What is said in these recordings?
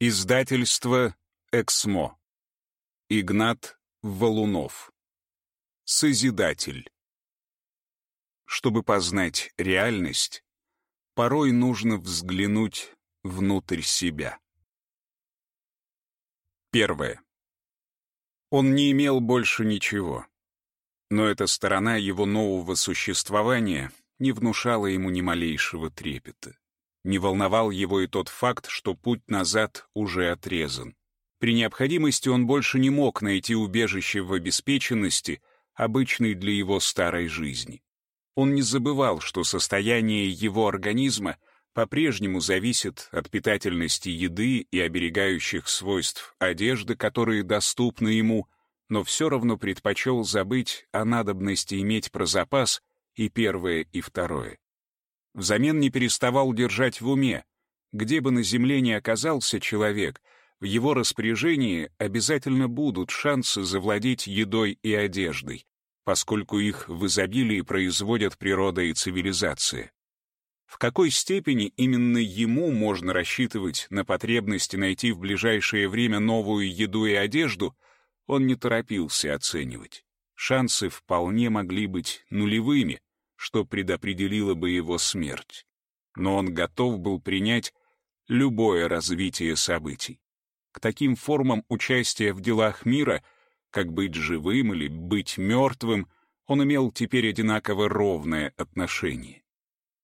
Издательство «Эксмо». Игнат Валунов. Созидатель. Чтобы познать реальность, порой нужно взглянуть внутрь себя. Первое. Он не имел больше ничего. Но эта сторона его нового существования не внушала ему ни малейшего трепета. Не волновал его и тот факт, что путь назад уже отрезан. При необходимости он больше не мог найти убежище в обеспеченности, обычной для его старой жизни. Он не забывал, что состояние его организма по-прежнему зависит от питательности еды и оберегающих свойств одежды, которые доступны ему, но все равно предпочел забыть о надобности иметь про запас и первое, и второе. Взамен не переставал держать в уме, где бы на земле ни оказался человек, в его распоряжении обязательно будут шансы завладеть едой и одеждой, поскольку их в изобилии производят природа и цивилизация. В какой степени именно ему можно рассчитывать на потребности найти в ближайшее время новую еду и одежду, он не торопился оценивать. Шансы вполне могли быть нулевыми, что предопределило бы его смерть. Но он готов был принять любое развитие событий. К таким формам участия в делах мира, как быть живым или быть мертвым, он имел теперь одинаково ровное отношение.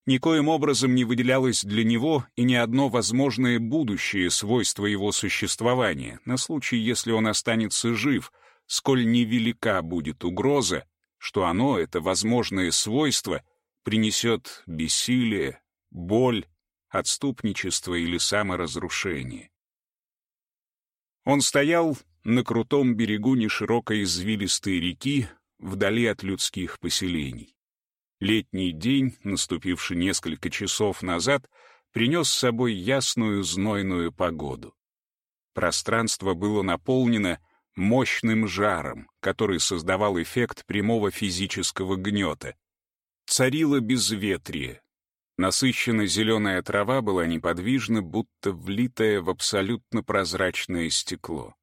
Никоим образом не выделялось для него и ни одно возможное будущее свойство его существования, на случай, если он останется жив, сколь невелика будет угроза, что оно, это возможное свойство, принесет бессилие, боль, отступничество или саморазрушение. Он стоял на крутом берегу неширокой извилистой реки, вдали от людских поселений. Летний день, наступивший несколько часов назад, принес с собой ясную знойную погоду. Пространство было наполнено мощным жаром, который создавал эффект прямого физического гнета. Царило безветрие. Насыщенно зеленая трава была неподвижна, будто влитая в абсолютно прозрачное стекло.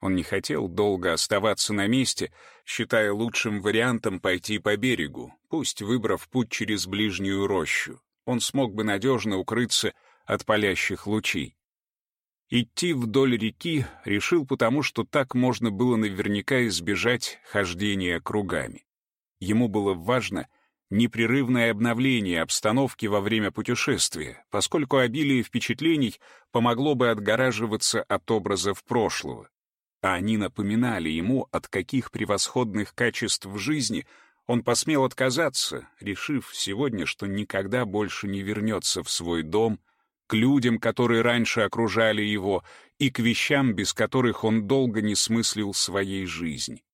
Он не хотел долго оставаться на месте, считая лучшим вариантом пойти по берегу, пусть выбрав путь через ближнюю рощу. Он смог бы надежно укрыться от палящих лучей. Идти вдоль реки решил потому, что так можно было наверняка избежать хождения кругами. Ему было важно непрерывное обновление обстановки во время путешествия, поскольку обилие впечатлений помогло бы отгораживаться от образов прошлого. А они напоминали ему, от каких превосходных качеств в жизни он посмел отказаться, решив сегодня, что никогда больше не вернется в свой дом — к людям, которые раньше окружали его, и к вещам, без которых он долго не смыслил своей жизни.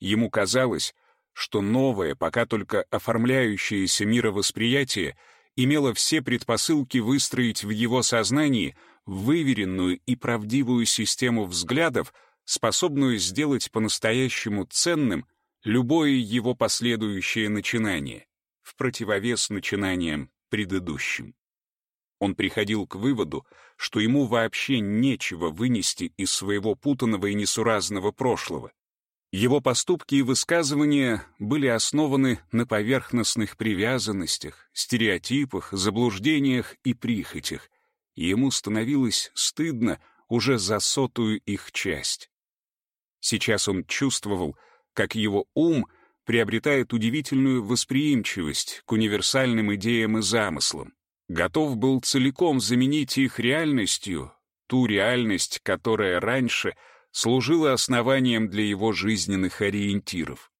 Ему казалось, что новое, пока только оформляющееся мировосприятие имело все предпосылки выстроить в его сознании выверенную и правдивую систему взглядов, способную сделать по-настоящему ценным любое его последующее начинание, в противовес начинаниям предыдущим. Он приходил к выводу, что ему вообще нечего вынести из своего путанного и несуразного прошлого. Его поступки и высказывания были основаны на поверхностных привязанностях, стереотипах, заблуждениях и прихотях, ему становилось стыдно уже за сотую их часть. Сейчас он чувствовал, как его ум приобретает удивительную восприимчивость к универсальным идеям и замыслам, готов был целиком заменить их реальностью, ту реальность, которая раньше служила основанием для его жизненных ориентиров.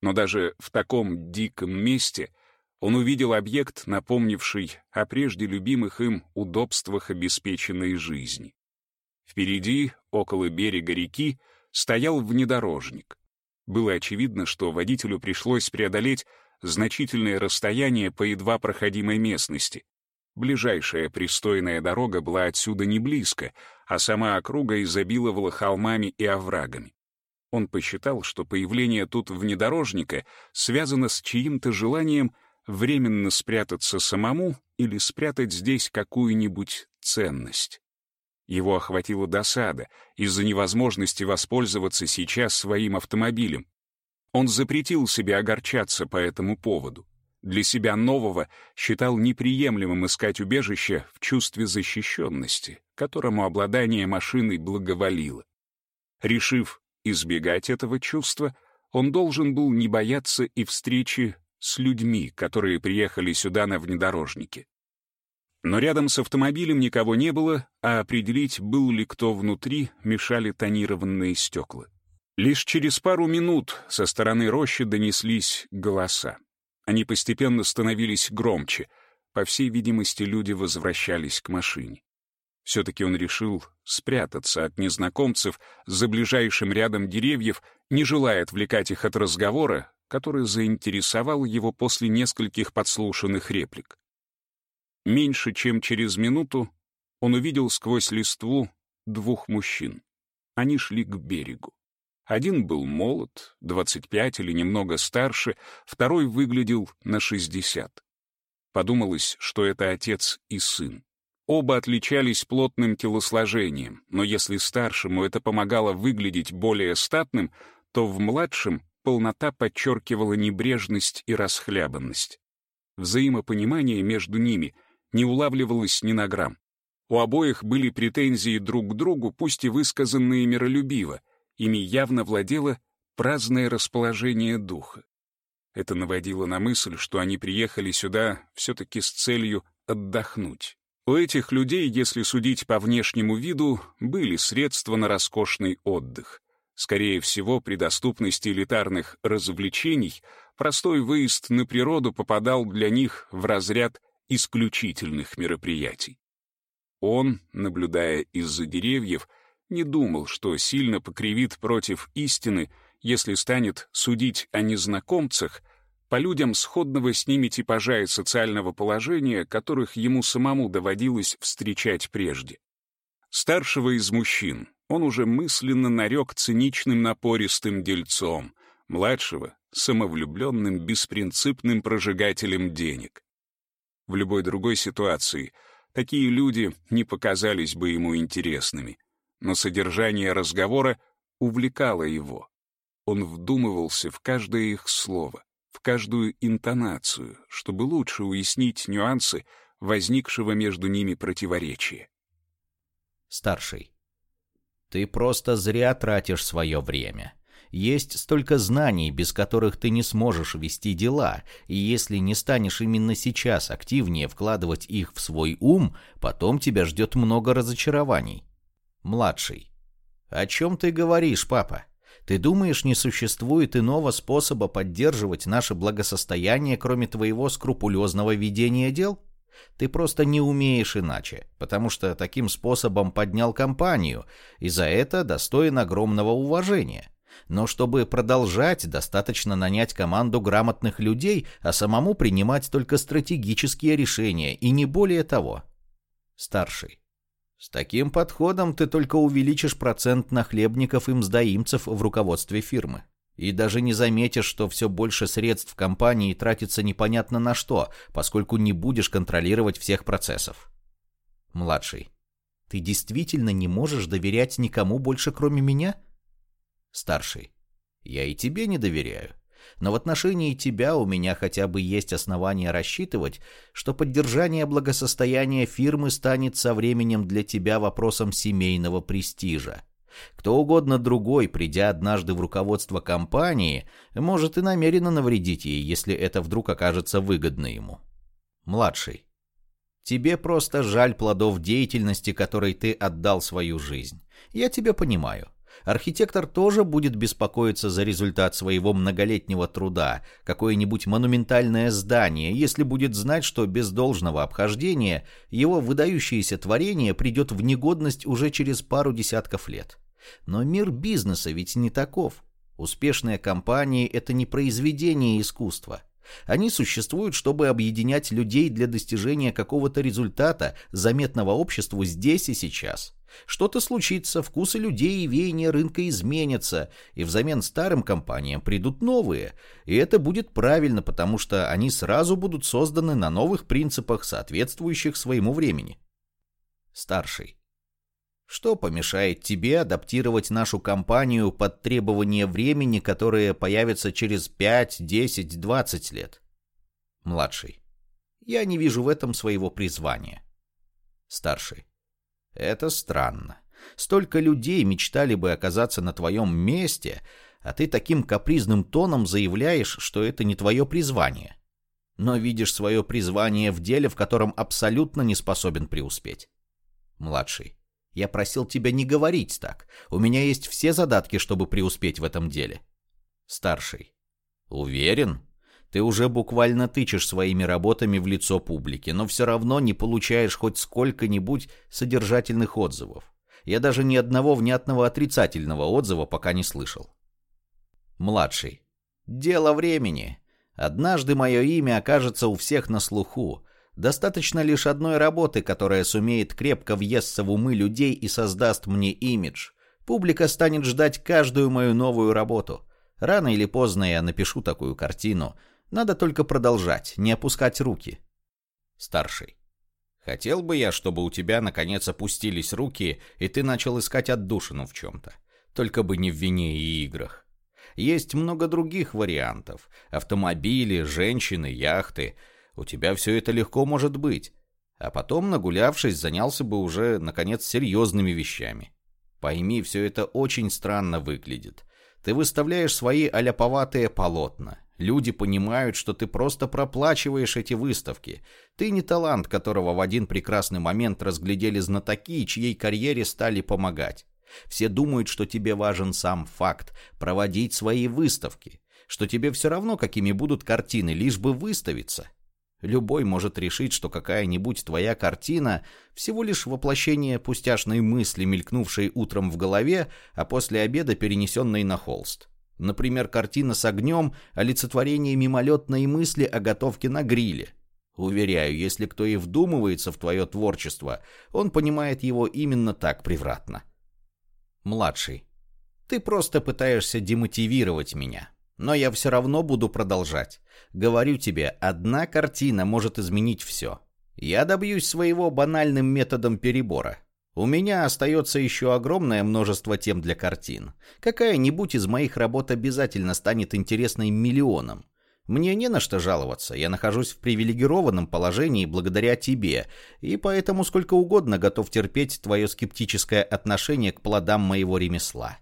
Но даже в таком диком месте он увидел объект, напомнивший о прежде любимых им удобствах обеспеченной жизни. Впереди, около берега реки, стоял внедорожник. Было очевидно, что водителю пришлось преодолеть значительное расстояние по едва проходимой местности. Ближайшая пристойная дорога была отсюда не близко, а сама округа изобиловала холмами и оврагами. Он посчитал, что появление тут внедорожника связано с чьим-то желанием временно спрятаться самому или спрятать здесь какую-нибудь ценность. Его охватила досада из-за невозможности воспользоваться сейчас своим автомобилем. Он запретил себе огорчаться по этому поводу. Для себя нового считал неприемлемым искать убежище в чувстве защищенности, которому обладание машиной благоволило. Решив избегать этого чувства, он должен был не бояться и встречи с людьми, которые приехали сюда на внедорожнике. Но рядом с автомобилем никого не было, а определить, был ли кто внутри, мешали тонированные стекла. Лишь через пару минут со стороны рощи донеслись голоса. Они постепенно становились громче. По всей видимости, люди возвращались к машине. Все-таки он решил спрятаться от незнакомцев за ближайшим рядом деревьев, не желая отвлекать их от разговора, который заинтересовал его после нескольких подслушанных реплик. Меньше чем через минуту он увидел сквозь листву двух мужчин. Они шли к берегу. Один был молод, 25 или немного старше, второй выглядел на 60. Подумалось, что это отец и сын. Оба отличались плотным телосложением, но если старшему это помогало выглядеть более статным, то в младшем полнота подчеркивала небрежность и расхлябанность. Взаимопонимание между ними не улавливалось ни на грамм. У обоих были претензии друг к другу, пусть и высказанные миролюбиво, ими явно владело праздное расположение духа. Это наводило на мысль, что они приехали сюда все-таки с целью отдохнуть. У этих людей, если судить по внешнему виду, были средства на роскошный отдых. Скорее всего, при доступности элитарных развлечений простой выезд на природу попадал для них в разряд исключительных мероприятий. Он, наблюдая из-за деревьев, не думал, что сильно покривит против истины, если станет судить о незнакомцах, по людям сходного с ними типажа и социального положения, которых ему самому доводилось встречать прежде. Старшего из мужчин он уже мысленно нарек циничным напористым дельцом, младшего — самовлюбленным беспринципным прожигателем денег. В любой другой ситуации такие люди не показались бы ему интересными, но содержание разговора увлекало его. Он вдумывался в каждое их слово, в каждую интонацию, чтобы лучше уяснить нюансы возникшего между ними противоречия. Старший. Ты просто зря тратишь свое время. Есть столько знаний, без которых ты не сможешь вести дела, и если не станешь именно сейчас активнее вкладывать их в свой ум, потом тебя ждет много разочарований. Младший. О чем ты говоришь, папа? Ты думаешь, не существует иного способа поддерживать наше благосостояние, кроме твоего скрупулезного ведения дел? Ты просто не умеешь иначе, потому что таким способом поднял компанию, и за это достоин огромного уважения. Но чтобы продолжать, достаточно нанять команду грамотных людей, а самому принимать только стратегические решения, и не более того. Старший. С таким подходом ты только увеличишь процент нахлебников и мздоимцев в руководстве фирмы. И даже не заметишь, что все больше средств компании тратится непонятно на что, поскольку не будешь контролировать всех процессов. Младший. Ты действительно не можешь доверять никому больше, кроме меня? Старший. Я и тебе не доверяю. Но в отношении тебя у меня хотя бы есть основания рассчитывать, что поддержание благосостояния фирмы станет со временем для тебя вопросом семейного престижа. Кто угодно другой, придя однажды в руководство компании, может и намеренно навредить ей, если это вдруг окажется выгодно ему. Младший. Тебе просто жаль плодов деятельности, которой ты отдал свою жизнь. Я тебя понимаю. Архитектор тоже будет беспокоиться за результат своего многолетнего труда, какое-нибудь монументальное здание, если будет знать, что без должного обхождения его выдающееся творение придет в негодность уже через пару десятков лет. Но мир бизнеса ведь не таков. Успешные компании – это не произведение искусства. Они существуют, чтобы объединять людей для достижения какого-то результата, заметного обществу здесь и сейчас. Что-то случится, вкусы людей и веяния рынка изменятся, и взамен старым компаниям придут новые. И это будет правильно, потому что они сразу будут созданы на новых принципах, соответствующих своему времени. Старший. Что помешает тебе адаптировать нашу компанию под требования времени, которые появятся через 5, 10, 20 лет? Младший. Я не вижу в этом своего призвания. Старший. Это странно. Столько людей мечтали бы оказаться на твоем месте, а ты таким капризным тоном заявляешь, что это не твое призвание. Но видишь свое призвание в деле, в котором абсолютно не способен преуспеть. Младший. Я просил тебя не говорить так. У меня есть все задатки, чтобы преуспеть в этом деле. Старший. Уверен? Ты уже буквально тычешь своими работами в лицо публики, но все равно не получаешь хоть сколько-нибудь содержательных отзывов. Я даже ни одного внятного отрицательного отзыва пока не слышал. Младший. Дело времени. Однажды мое имя окажется у всех на слуху, Достаточно лишь одной работы, которая сумеет крепко въесться в умы людей и создаст мне имидж. Публика станет ждать каждую мою новую работу. Рано или поздно я напишу такую картину. Надо только продолжать, не опускать руки. Старший. Хотел бы я, чтобы у тебя наконец опустились руки, и ты начал искать отдушину в чем-то. Только бы не в вине и играх. Есть много других вариантов. Автомобили, женщины, яхты — у тебя все это легко может быть. А потом, нагулявшись, занялся бы уже, наконец, серьезными вещами. Пойми, все это очень странно выглядит. Ты выставляешь свои аляповатые полотна. Люди понимают, что ты просто проплачиваешь эти выставки. Ты не талант, которого в один прекрасный момент разглядели знатоки, чьей карьере стали помогать. Все думают, что тебе важен сам факт – проводить свои выставки, что тебе все равно, какими будут картины, лишь бы выставиться. Любой может решить, что какая-нибудь твоя картина – всего лишь воплощение пустяшной мысли, мелькнувшей утром в голове, а после обеда перенесенной на холст. Например, картина с огнем – олицетворение мимолетной мысли о готовке на гриле. Уверяю, если кто и вдумывается в твое творчество, он понимает его именно так превратно. Младший. Ты просто пытаешься демотивировать меня. Но я все равно буду продолжать. Говорю тебе, одна картина может изменить все. Я добьюсь своего банальным методом перебора. У меня остается еще огромное множество тем для картин. Какая-нибудь из моих работ обязательно станет интересной миллионам. Мне не на что жаловаться, я нахожусь в привилегированном положении благодаря тебе, и поэтому сколько угодно готов терпеть твое скептическое отношение к плодам моего ремесла.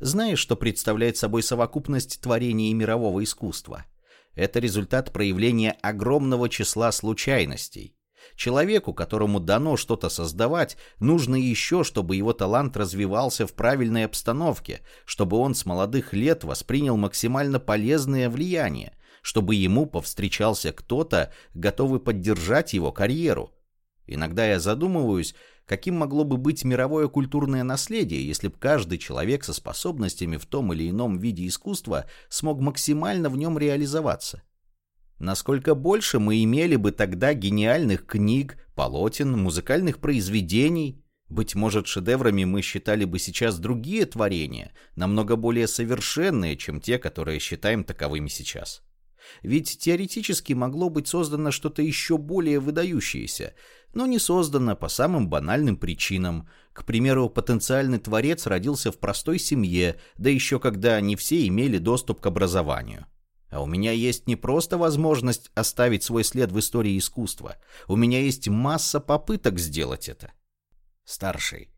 Знаешь, что представляет собой совокупность творений мирового искусства? Это результат проявления огромного числа случайностей. Человеку, которому дано что-то создавать, нужно еще, чтобы его талант развивался в правильной обстановке, чтобы он с молодых лет воспринял максимально полезное влияние, чтобы ему повстречался кто-то, готовый поддержать его карьеру. Иногда я задумываюсь, каким могло бы быть мировое культурное наследие, если бы каждый человек со способностями в том или ином виде искусства смог максимально в нем реализоваться. Насколько больше мы имели бы тогда гениальных книг, полотен, музыкальных произведений. Быть может, шедеврами мы считали бы сейчас другие творения, намного более совершенные, чем те, которые считаем таковыми сейчас. Ведь теоретически могло быть создано что-то еще более выдающееся, но не создано по самым банальным причинам. К примеру, потенциальный творец родился в простой семье, да еще когда не все имели доступ к образованию. А у меня есть не просто возможность оставить свой след в истории искусства, у меня есть масса попыток сделать это. Старший,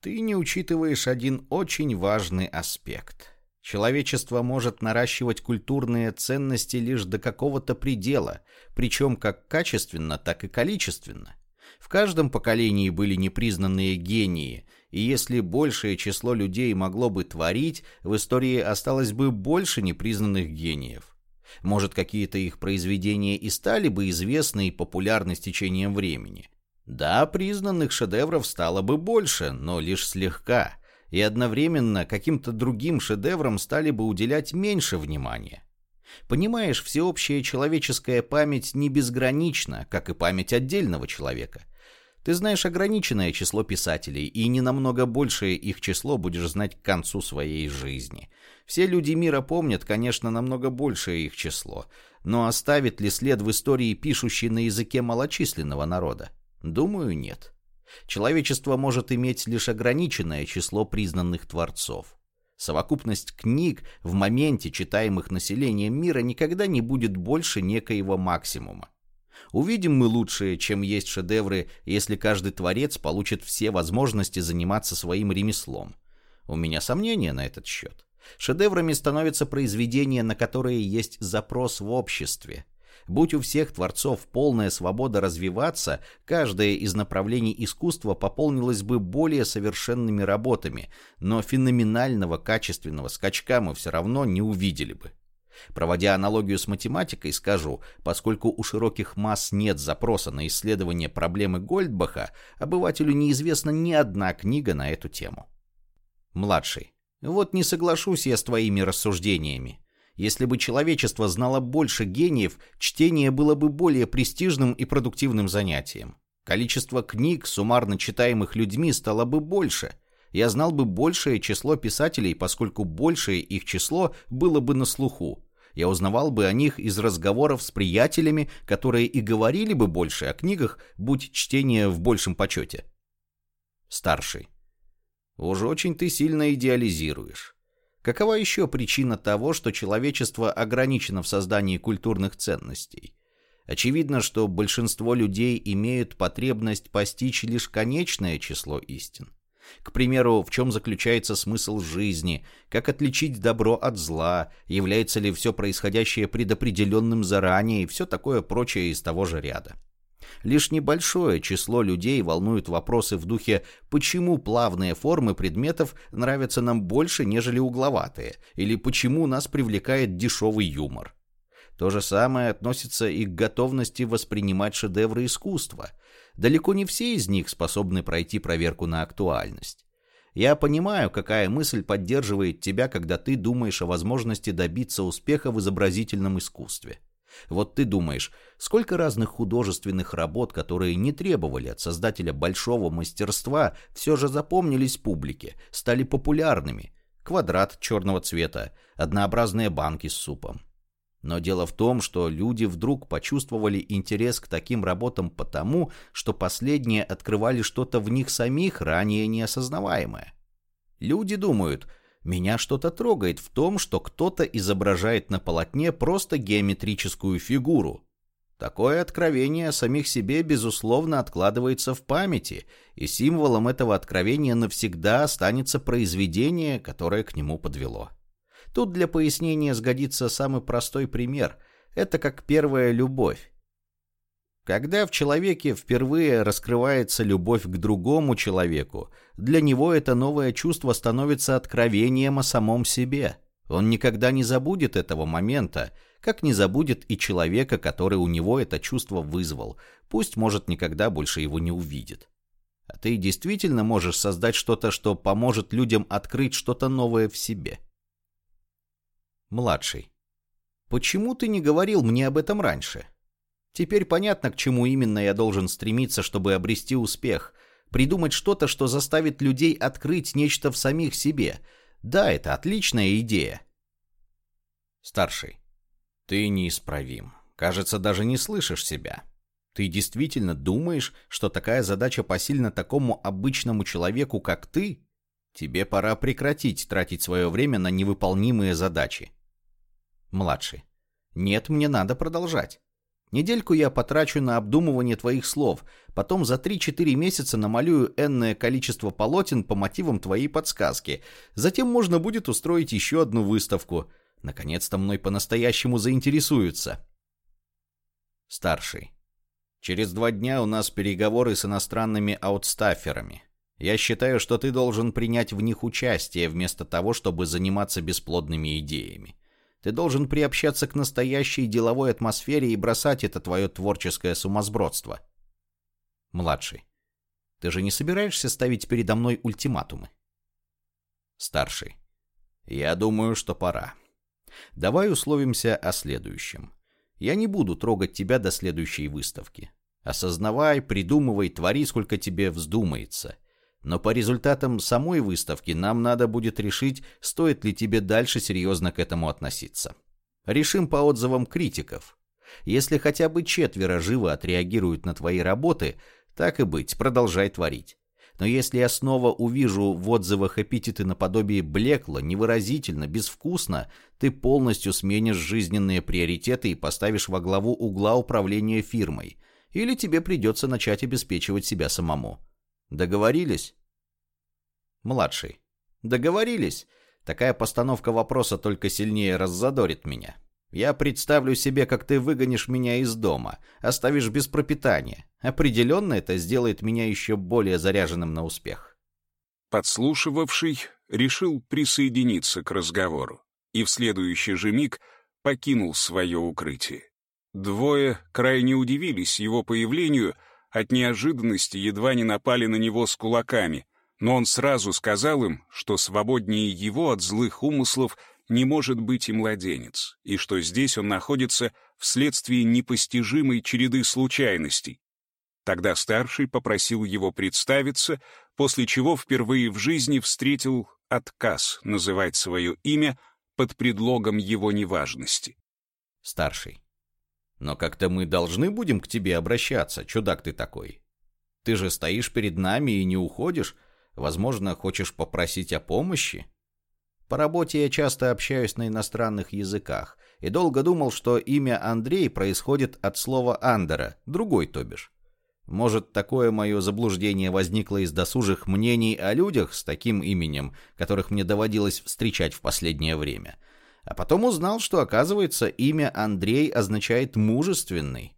ты не учитываешь один очень важный аспект. Человечество может наращивать культурные ценности лишь до какого-то предела, причем как качественно, так и количественно. В каждом поколении были непризнанные гении, и если большее число людей могло бы творить, в истории осталось бы больше непризнанных гениев. Может, какие-то их произведения и стали бы известны и популярны с течением времени. Да, признанных шедевров стало бы больше, но лишь слегка – и одновременно каким-то другим шедеврам стали бы уделять меньше внимания. Понимаешь, всеобщая человеческая память не безгранична, как и память отдельного человека. Ты знаешь ограниченное число писателей, и не намного большее их число будешь знать к концу своей жизни. Все люди мира помнят, конечно, намного большее их число, но оставит ли след в истории пишущий на языке малочисленного народа? Думаю, нет. Человечество может иметь лишь ограниченное число признанных творцов. Совокупность книг в моменте, читаемых населением мира, никогда не будет больше некоего максимума. Увидим мы лучшее, чем есть шедевры, если каждый творец получит все возможности заниматься своим ремеслом. У меня сомнения на этот счет. Шедеврами становятся произведения, на которые есть запрос в обществе. Будь у всех творцов полная свобода развиваться, каждое из направлений искусства пополнилось бы более совершенными работами, но феноменального качественного скачка мы все равно не увидели бы. Проводя аналогию с математикой, скажу, поскольку у широких масс нет запроса на исследование проблемы Гольдбаха, обывателю неизвестна ни одна книга на эту тему. Младший. Вот не соглашусь я с твоими рассуждениями. Если бы человечество знало больше гениев, чтение было бы более престижным и продуктивным занятием. Количество книг, суммарно читаемых людьми, стало бы больше. Я знал бы большее число писателей, поскольку большее их число было бы на слуху. Я узнавал бы о них из разговоров с приятелями, которые и говорили бы больше о книгах, будь чтение в большем почете. Старший. Уж очень ты сильно идеализируешь. Какова еще причина того, что человечество ограничено в создании культурных ценностей? Очевидно, что большинство людей имеют потребность постичь лишь конечное число истин. К примеру, в чем заключается смысл жизни, как отличить добро от зла, является ли все происходящее предопределенным заранее и все такое прочее из того же ряда. Лишь небольшое число людей волнует вопросы в духе «почему плавные формы предметов нравятся нам больше, нежели угловатые?» или «почему нас привлекает дешевый юмор?» То же самое относится и к готовности воспринимать шедевры искусства. Далеко не все из них способны пройти проверку на актуальность. Я понимаю, какая мысль поддерживает тебя, когда ты думаешь о возможности добиться успеха в изобразительном искусстве. Вот ты думаешь, сколько разных художественных работ, которые не требовали от создателя большого мастерства, все же запомнились публике, стали популярными. Квадрат черного цвета, однообразные банки с супом. Но дело в том, что люди вдруг почувствовали интерес к таким работам потому, что последние открывали что-то в них самих, ранее неосознаваемое. Люди думают – меня что-то трогает в том, что кто-то изображает на полотне просто геометрическую фигуру. Такое откровение самих себе, безусловно, откладывается в памяти, и символом этого откровения навсегда останется произведение, которое к нему подвело. Тут для пояснения сгодится самый простой пример. Это как первая любовь. Когда в человеке впервые раскрывается любовь к другому человеку, для него это новое чувство становится откровением о самом себе. Он никогда не забудет этого момента, как не забудет и человека, который у него это чувство вызвал, пусть, может, никогда больше его не увидит. А ты действительно можешь создать что-то, что поможет людям открыть что-то новое в себе. Младший. Почему ты не говорил мне об этом раньше? Теперь понятно, к чему именно я должен стремиться, чтобы обрести успех. Придумать что-то, что заставит людей открыть нечто в самих себе. Да, это отличная идея. Старший. Ты неисправим. Кажется, даже не слышишь себя. Ты действительно думаешь, что такая задача посильна такому обычному человеку, как ты? Тебе пора прекратить тратить свое время на невыполнимые задачи. Младший. Нет, мне надо продолжать. Недельку я потрачу на обдумывание твоих слов, потом за 3-4 месяца намалюю энное количество полотен по мотивам твоей подсказки. Затем можно будет устроить еще одну выставку. Наконец-то мной по-настоящему заинтересуются. Старший. Через два дня у нас переговоры с иностранными аутстаферами. Я считаю, что ты должен принять в них участие, вместо того, чтобы заниматься бесплодными идеями. Ты должен приобщаться к настоящей деловой атмосфере и бросать это твое творческое сумасбродство. Младший. Ты же не собираешься ставить передо мной ультиматумы? Старший. Я думаю, что пора. Давай условимся о следующем. Я не буду трогать тебя до следующей выставки. Осознавай, придумывай, твори, сколько тебе вздумается — но по результатам самой выставки нам надо будет решить, стоит ли тебе дальше серьезно к этому относиться. Решим по отзывам критиков. Если хотя бы четверо живо отреагируют на твои работы, Так и быть, продолжай творить. Но если я снова увижу в отзывах эпитеты наподобие блекло, невыразительно, безвкусно, ты полностью сменишь жизненные приоритеты и поставишь во главу угла управления фирмой. Или тебе придется начать обеспечивать себя самому. Договорились? Младший. Договорились. Такая постановка вопроса только сильнее раззадорит меня. Я представлю себе, как ты выгонишь меня из дома, оставишь без пропитания. Определенно это сделает меня еще более заряженным на успех. Подслушивавший решил присоединиться к разговору и в следующий же миг покинул свое укрытие. Двое крайне удивились его появлению, от неожиданности едва не напали на него с кулаками, но он сразу сказал им, что свободнее его от злых умыслов не может быть и младенец, и что здесь он находится вследствие непостижимой череды случайностей. Тогда старший попросил его представиться, после чего впервые в жизни встретил отказ называть свое имя под предлогом его неважности. Старший. Но как-то мы должны будем к тебе обращаться, чудак ты такой. Ты же стоишь перед нами и не уходишь. Возможно, хочешь попросить о помощи? По работе я часто общаюсь на иностранных языках и долго думал, что имя Андрей происходит от слова «андера», другой то бишь. Может, такое мое заблуждение возникло из досужих мнений о людях с таким именем, которых мне доводилось встречать в последнее время. А потом узнал, что, оказывается, имя Андрей означает «мужественный».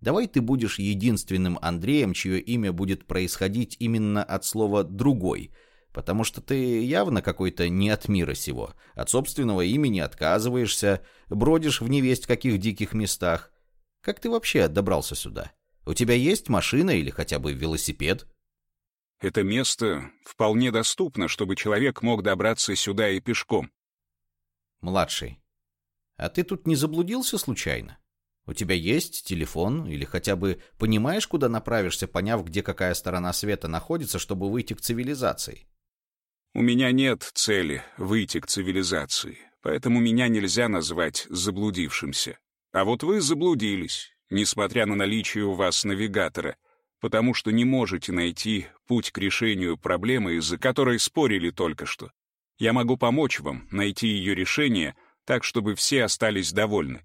Давай ты будешь единственным Андреем, чье имя будет происходить именно от слова «другой», потому что ты явно какой-то не от мира сего, от собственного имени отказываешься, бродишь в невесть каких диких местах. Как ты вообще добрался сюда? У тебя есть машина или хотя бы велосипед? Это место вполне доступно, чтобы человек мог добраться сюда и пешком. Младший. А ты тут не заблудился случайно? У тебя есть телефон или хотя бы понимаешь, куда направишься, поняв, где какая сторона света находится, чтобы выйти к цивилизации? У меня нет цели выйти к цивилизации, поэтому меня нельзя назвать заблудившимся. А вот вы заблудились, несмотря на наличие у вас навигатора, потому что не можете найти путь к решению проблемы, из-за которой спорили только что. Я могу помочь вам найти ее решение так, чтобы все остались довольны.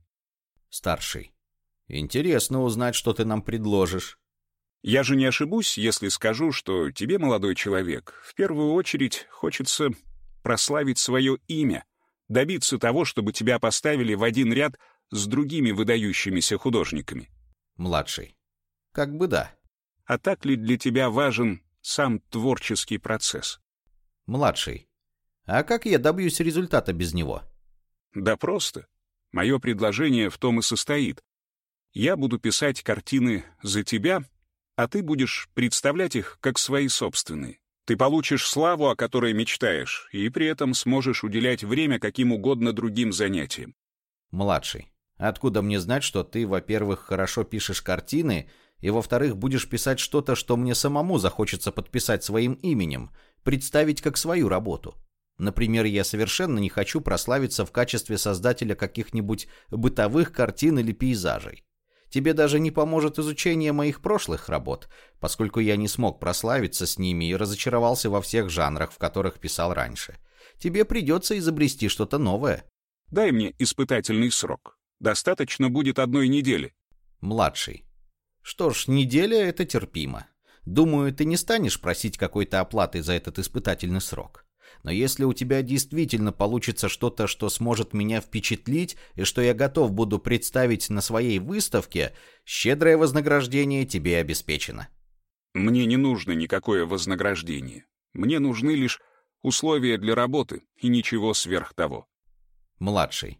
Старший. Интересно узнать, что ты нам предложишь. Я же не ошибусь, если скажу, что тебе, молодой человек, в первую очередь хочется прославить свое имя, добиться того, чтобы тебя поставили в один ряд с другими выдающимися художниками. Младший. Как бы да. А так ли для тебя важен сам творческий процесс? Младший. А как я добьюсь результата без него? Да просто. Мое предложение в том и состоит. Я буду писать картины за тебя а ты будешь представлять их как свои собственные. Ты получишь славу, о которой мечтаешь, и при этом сможешь уделять время каким угодно другим занятиям. Младший, откуда мне знать, что ты, во-первых, хорошо пишешь картины, и, во-вторых, будешь писать что-то, что мне самому захочется подписать своим именем, представить как свою работу? Например, я совершенно не хочу прославиться в качестве создателя каких-нибудь бытовых картин или пейзажей. Тебе даже не поможет изучение моих прошлых работ, поскольку я не смог прославиться с ними и разочаровался во всех жанрах, в которых писал раньше. Тебе придется изобрести что-то новое. Дай мне испытательный срок. Достаточно будет одной недели. Младший. Что ж, неделя — это терпимо. Думаю, ты не станешь просить какой-то оплаты за этот испытательный срок. Но если у тебя действительно получится что-то, что сможет меня впечатлить, и что я готов буду представить на своей выставке, щедрое вознаграждение тебе обеспечено. Мне не нужно никакое вознаграждение. Мне нужны лишь условия для работы и ничего сверх того. Младший.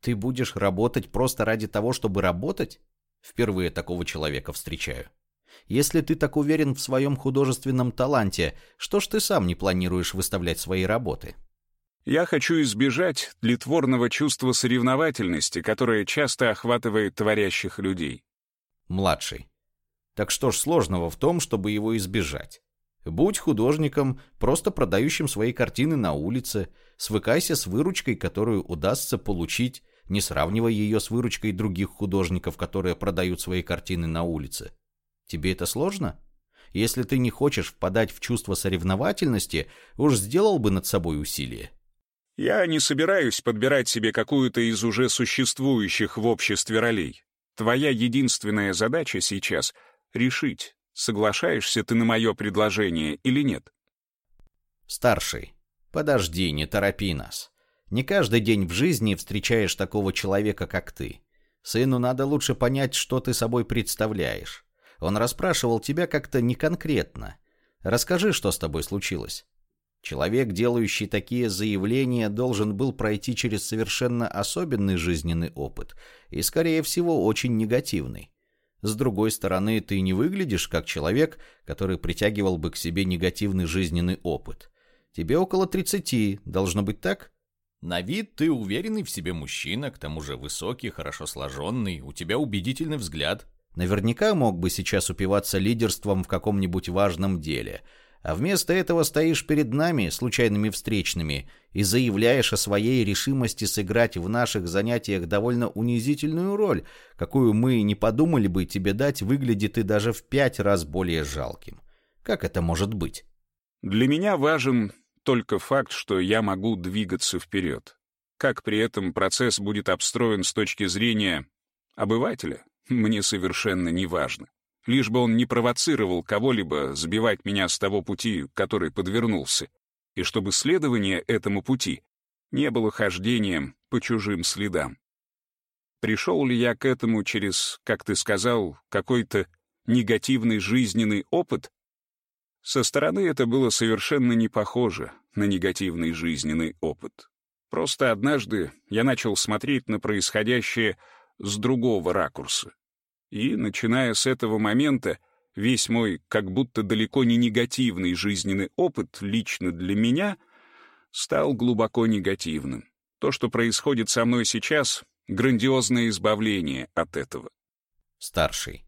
Ты будешь работать просто ради того, чтобы работать? Впервые такого человека встречаю. Если ты так уверен в своем художественном таланте, что ж ты сам не планируешь выставлять свои работы? Я хочу избежать тлетворного чувства соревновательности, которое часто охватывает творящих людей. Младший. Так что ж сложного в том, чтобы его избежать? Будь художником, просто продающим свои картины на улице, свыкайся с выручкой, которую удастся получить, не сравнивая ее с выручкой других художников, которые продают свои картины на улице. Тебе это сложно? Если ты не хочешь впадать в чувство соревновательности, уж сделал бы над собой усилие. Я не собираюсь подбирать себе какую-то из уже существующих в обществе ролей. Твоя единственная задача сейчас — решить, соглашаешься ты на мое предложение или нет. Старший, подожди, не торопи нас. Не каждый день в жизни встречаешь такого человека, как ты. Сыну надо лучше понять, что ты собой представляешь. Он расспрашивал тебя как-то неконкретно. Расскажи, что с тобой случилось. Человек, делающий такие заявления, должен был пройти через совершенно особенный жизненный опыт и, скорее всего, очень негативный. С другой стороны, ты не выглядишь как человек, который притягивал бы к себе негативный жизненный опыт. Тебе около 30, должно быть так? На вид ты уверенный в себе мужчина, к тому же высокий, хорошо сложенный, у тебя убедительный взгляд. Наверняка мог бы сейчас упиваться лидерством в каком-нибудь важном деле. А вместо этого стоишь перед нами, случайными встречными, и заявляешь о своей решимости сыграть в наших занятиях довольно унизительную роль, какую мы не подумали бы тебе дать, выглядит и даже в пять раз более жалким. Как это может быть? Для меня важен только факт, что я могу двигаться вперед. Как при этом процесс будет обстроен с точки зрения обывателя, мне совершенно не важно. Лишь бы он не провоцировал кого-либо сбивать меня с того пути, который подвернулся, и чтобы следование этому пути не было хождением по чужим следам. Пришел ли я к этому через, как ты сказал, какой-то негативный жизненный опыт? Со стороны это было совершенно не похоже на негативный жизненный опыт. Просто однажды я начал смотреть на происходящее с другого ракурса. И, начиная с этого момента, весь мой как будто далеко не негативный жизненный опыт лично для меня стал глубоко негативным. То, что происходит со мной сейчас, грандиозное избавление от этого. Старший.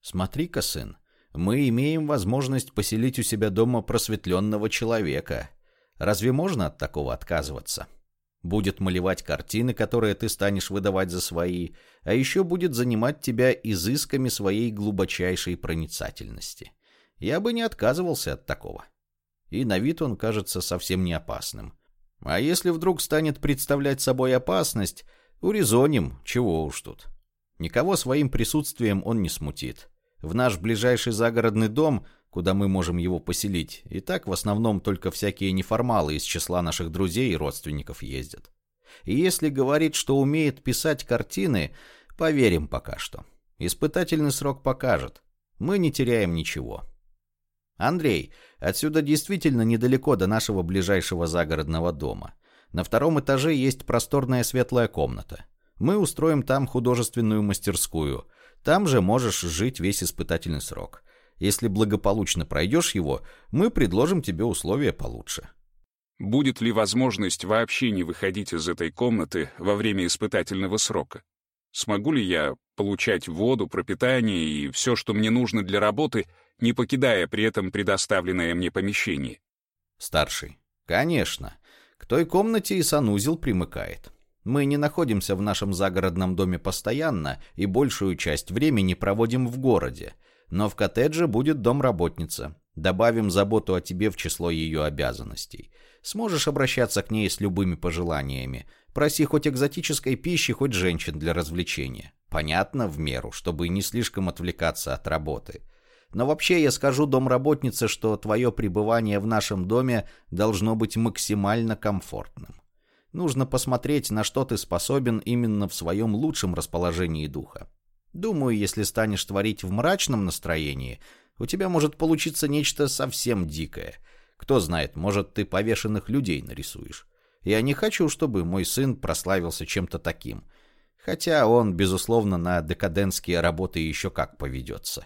Смотри-ка, сын, мы имеем возможность поселить у себя дома просветленного человека. Разве можно от такого отказываться? Будет малевать картины, которые ты станешь выдавать за свои, а еще будет занимать тебя изысками своей глубочайшей проницательности. Я бы не отказывался от такого. И на вид он кажется совсем не опасным. А если вдруг станет представлять собой опасность, урезоним, чего уж тут. Никого своим присутствием он не смутит. В наш ближайший загородный дом куда мы можем его поселить, и так в основном только всякие неформалы из числа наших друзей и родственников ездят. И если говорит, что умеет писать картины, поверим пока что. Испытательный срок покажет. Мы не теряем ничего. Андрей, отсюда действительно недалеко до нашего ближайшего загородного дома. На втором этаже есть просторная светлая комната. Мы устроим там художественную мастерскую. Там же можешь жить весь испытательный срок. Если благополучно пройдешь его, мы предложим тебе условия получше. Будет ли возможность вообще не выходить из этой комнаты во время испытательного срока? Смогу ли я получать воду, пропитание и все, что мне нужно для работы, не покидая при этом предоставленное мне помещение? Старший. Конечно. К той комнате и санузел примыкает. Мы не находимся в нашем загородном доме постоянно и большую часть времени проводим в городе, но в коттедже будет домработница. Добавим заботу о тебе в число ее обязанностей. Сможешь обращаться к ней с любыми пожеланиями. Проси хоть экзотической пищи, хоть женщин для развлечения. Понятно, в меру, чтобы не слишком отвлекаться от работы. Но вообще я скажу домработнице, что твое пребывание в нашем доме должно быть максимально комфортным. Нужно посмотреть, на что ты способен именно в своем лучшем расположении духа. Думаю, если станешь творить в мрачном настроении, у тебя может получиться нечто совсем дикое. Кто знает, может, ты повешенных людей нарисуешь. Я не хочу, чтобы мой сын прославился чем-то таким. Хотя он, безусловно, на декадентские работы еще как поведется.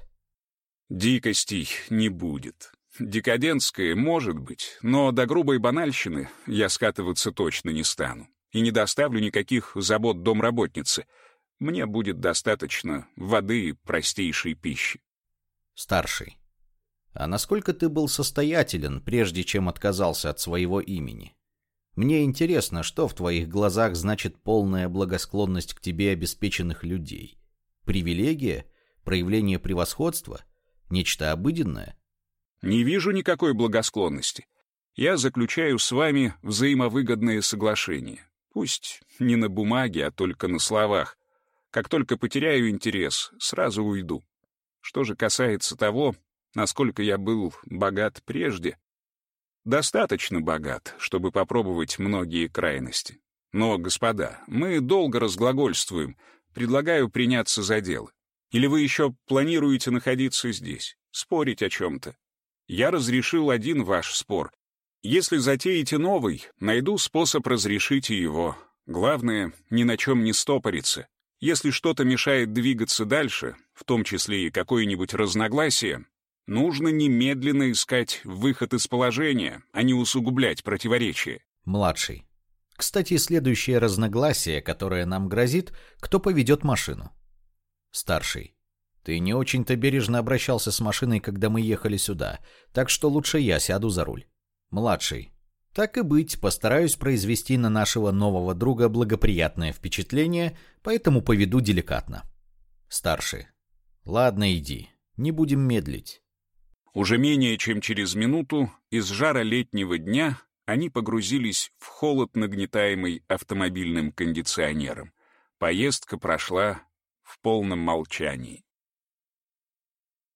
Дикостей не будет. Декадентское может быть, но до грубой банальщины я скатываться точно не стану. И не доставлю никаких забот домработницы — мне будет достаточно воды и простейшей пищи. Старший. А насколько ты был состоятелен, прежде чем отказался от своего имени? Мне интересно, что в твоих глазах значит полная благосклонность к тебе обеспеченных людей. Привилегия? Проявление превосходства? Нечто обыденное? Не вижу никакой благосклонности. Я заключаю с вами взаимовыгодное соглашение. Пусть не на бумаге, а только на словах. Как только потеряю интерес, сразу уйду. Что же касается того, насколько я был богат прежде, достаточно богат, чтобы попробовать многие крайности. Но, господа, мы долго разглагольствуем. Предлагаю приняться за дело. Или вы еще планируете находиться здесь, спорить о чем-то? Я разрешил один ваш спор. Если затеете новый, найду способ разрешить его. Главное, ни на чем не стопориться. Если что-то мешает двигаться дальше, в том числе и какое-нибудь разногласие, нужно немедленно искать выход из положения, а не усугублять противоречия. Младший. Кстати, следующее разногласие, которое нам грозит, кто поведет машину. Старший. Ты не очень-то бережно обращался с машиной, когда мы ехали сюда, так что лучше я сяду за руль. Младший. Так и быть, постараюсь произвести на нашего нового друга благоприятное впечатление, поэтому поведу деликатно. Старший. Ладно, иди. Не будем медлить. Уже менее чем через минуту из жара летнего дня они погрузились в холод, нагнетаемый автомобильным кондиционером. Поездка прошла в полном молчании.